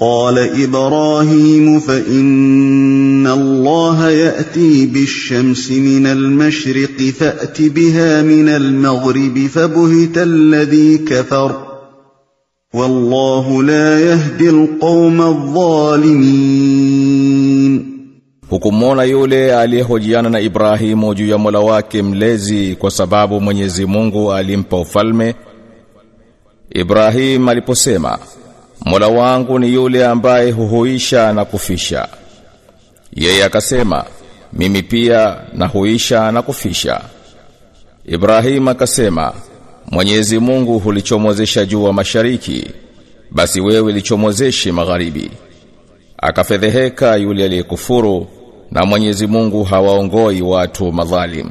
قال إبراهيم فإن الله يأتي بالشمس من المشرق فأت بها من المغرب فبهت الذي كفر والله لا يهدي القوم الظالمين. حكمونا يولي عليه جيانا إبراهيم جي ملواك ملزي كسباب من يزي مونغو عليم فوفالمي إبراهيم عليه Mola wangu ni yule ambaye huhuisha na kufisha. Yeye akasema, mimi pia nahuisha na kufisha. Ibrahim akasema, Mwenyezi Mungu hulichomozesha jua mashariki, basi wewe lichomozeshe magharibi. Akafedheheka yule aliyekufuru na Mwenyezi Mungu hawaongoi watu madhalim.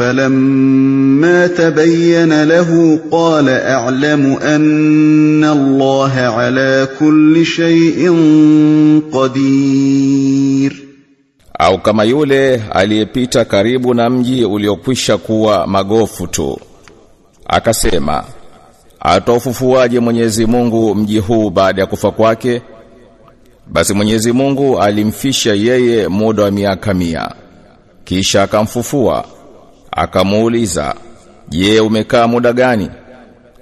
فلما تبين له قال اعلم ان الله على كل شيء قدير Au kama yule aliyepita karibu na mji uliokwisha kuwa magofu tu. Akasema, ataufufuaje Mwenyezi Mungu mji huu baada ya kufa kwake? Basi Mwenyezi Mungu alimfisha yeye muda wa miaka mia. Kisha akamfufua akamuuliza je umekaa muda gani?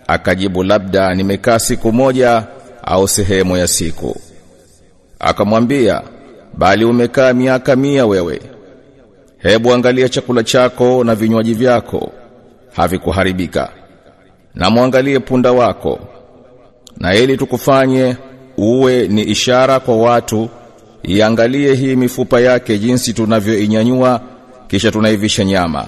Akajibu labda nimekaa siku moja au sehemu ya siku. Akamwambia bali umekaa miaka mia wewe. Hebu angalia chakula chako na vinywaji vyako. Havikuharibika. Na muangalie punda wako. Na ili tukufanye uwe ni ishara kwa watu iangalie hii mifupa yake jinsi tunavyoinyanyua kisha tunaivisha nyama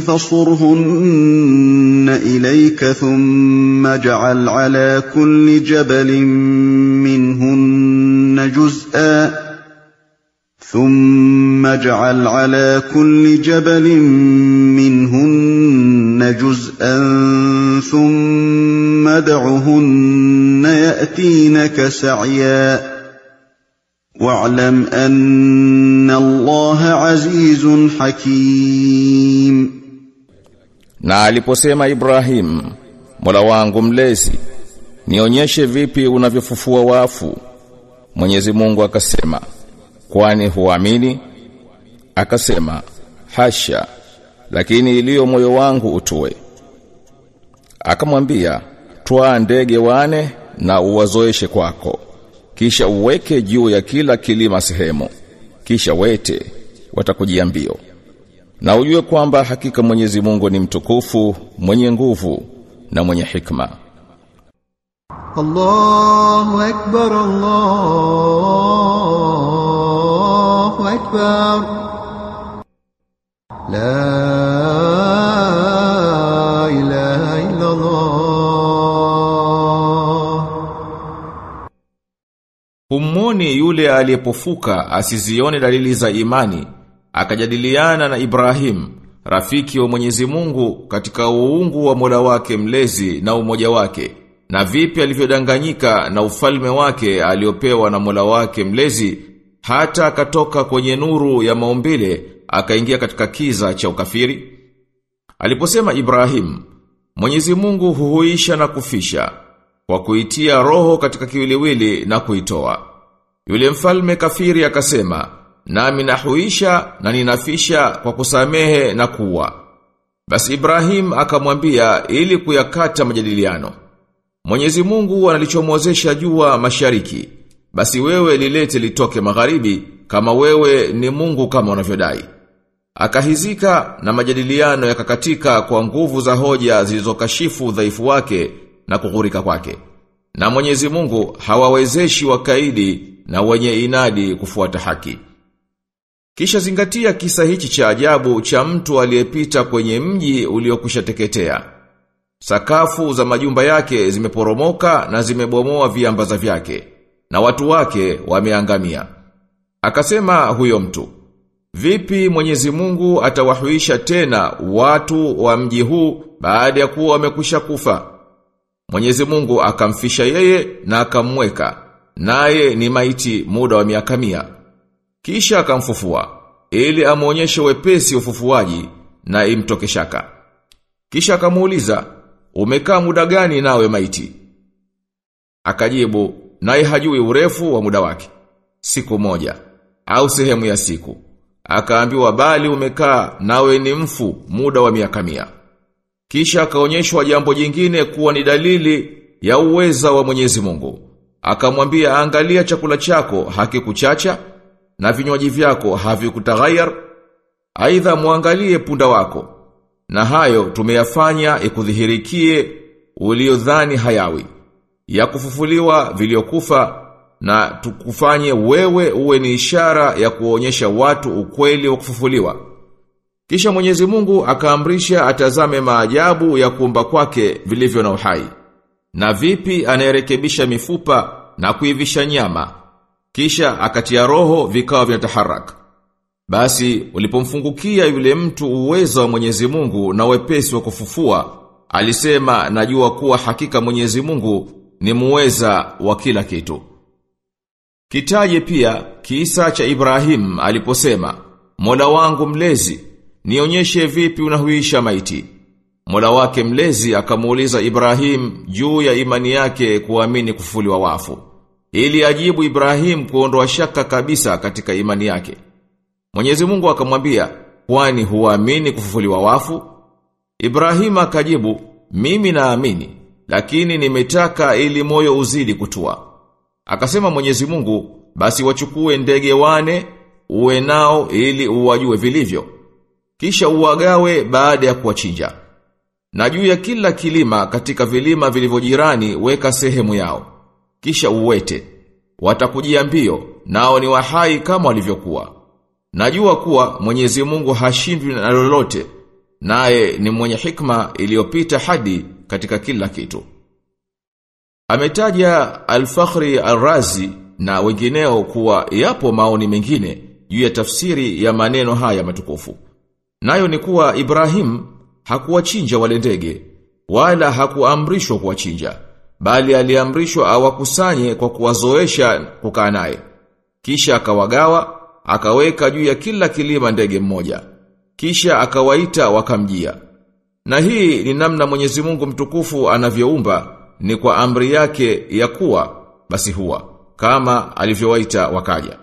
فصرهن إليك ثم اجعل على كل جبل منهن جزءا ثم اجعل على كل جبل منهن جزءا ثم ادعهن يأتينك سعيا واعلم أن الله عزيز حكيم na aliposema Ibrahim Mola wangu mlezi nionyeshe vipi unavyofufua wafu Mwenyezi Mungu akasema kwani huamini akasema hasha lakini iliyo moyo wangu utue akamwambia twaa ndege wane na uwazoeshe kwako kisha uweke juu ya kila kilima sehemu. Kisha wete watakujia mbio na ujue kwamba hakika Mwenyezi Mungu ni mtukufu mwenye nguvu na mwenye hikma. Allahu akbar Allahu akbar. La Humwoni yule aliyepofuka asizione dalili za imani, akajadiliana na Ibrahim, rafiki wa Mwenyezi Mungu katika uungu wa Mola wake mlezi na umoja wake, na vipi alivyodanganyika na ufalme wake aliopewa na Mola wake mlezi, hata akatoka kwenye nuru ya maumbile, akaingia katika kiza cha ukafiri. Aliposema Ibrahim, Mwenyezi Mungu huhuisha na kufisha, kwa kuitia roho katika kiwiliwili na kuitoa. Yule mfalme kafiri akasema, nami nahuisha na ninafisha kwa kusamehe na kuwa. Basi Ibrahim akamwambia ili kuyakata majadiliano. Mwenyezi Mungu analichomozesha jua mashariki, basi wewe lilete litoke magharibi kama wewe ni Mungu kama unavyodai. Akahizika na majadiliano yakakatika kwa nguvu za hoja zilizokashifu dhaifu wake na kughurika kwake. Na Mwenyezi Mungu hawawezeshi wakaidi na wenye inadi kufuata haki. Kisha zingatia kisa hichi cha ajabu cha mtu aliyepita kwenye mji uliokushateketea. Sakafu za majumba yake zimeporomoka na zimebomoa viambaza vyake na watu wake wameangamia. Akasema huyo mtu, Vipi Mwenyezi Mungu atawahuisha tena watu wa mji huu baada ya kuwa wamekwisha kufa? Mwenyezi Mungu akamfisha yeye na akamweka, naye ni maiti muda wa miaka mia. Kisha akamfufua, ili amuonyeshe wepesi ufufuaji na imtoke shaka. Kisha akamuuliza, umekaa muda gani nawe maiti? Akajibu, naye hajui urefu wa muda wake. Siku moja, au sehemu ya siku. Akaambiwa bali umekaa nawe ni mfu muda wa miaka mia. Kisha akaonyeshwa jambo jingine kuwa ni dalili ya uweza wa Mwenyezi Mungu. Akamwambia angalia chakula chako hakikuchacha na vinywaji vyako havikutaghayar. Aidha muangalie punda wako. Na hayo tumeyafanya ikudhihirikie uliodhani hayawi. Ya kufufuliwa viliokufa na tukufanye wewe uwe ni ishara ya kuonyesha watu ukweli wa kufufuliwa. Kisha Mwenyezi Mungu akaamrisha atazame maajabu ya kuumba kwake vilivyo na uhai. Na vipi anayerekebisha mifupa na kuivisha nyama. Kisha akatia roho vikawa vinataharaka. Basi ulipomfungukia yule mtu uwezo wa Mwenyezi Mungu na wepesi wa kufufua, alisema najua kuwa hakika Mwenyezi Mungu ni muweza wa kila kitu. Kitaje pia kisa cha Ibrahim aliposema, Mola wangu mlezi, nionyeshe vipi unahuisha maiti. Mola wake mlezi akamuuliza Ibrahim juu ya imani yake kuamini kufufuliwa wafu. Ili ajibu Ibrahim kuondoa shaka kabisa katika imani yake. Mwenyezi Mungu akamwambia, "Kwani huamini kufufuliwa wafu?" Ibrahim akajibu, "Mimi naamini, lakini nimetaka ili moyo uzidi kutua." Akasema Mwenyezi Mungu, "Basi wachukue ndege wane, uwe nao ili uwajue vilivyo. Kisha uwagawe baada ya kuwachinja." Na juu ya kila kilima katika vilima vilivyojirani weka sehemu yao. Kisha uwete. Watakujia mbio, nao ni wahai kama walivyokuwa. Najua kuwa Mwenyezi Mungu hashindwi na lolote, naye ni mwenye hikma iliyopita hadi katika kila kitu. Ametaja Al-Fakhri Al-Razi na wengineo kuwa yapo maoni mengine juu ya tafsiri ya maneno haya matukufu. Nayo ni kuwa Ibrahim hakuwachinja wale ndege wala hakuamrishwa kuwachinja bali aliamrishwa awakusanye kwa kuwazoesha kukaa naye. Kisha akawagawa akaweka juu ya kila kilima ndege mmoja. Kisha akawaita wakamjia. Na hii ni namna Mwenyezi Mungu mtukufu anavyoumba ni kwa amri yake ya kuwa basi huwa kama alivyowaita wakaja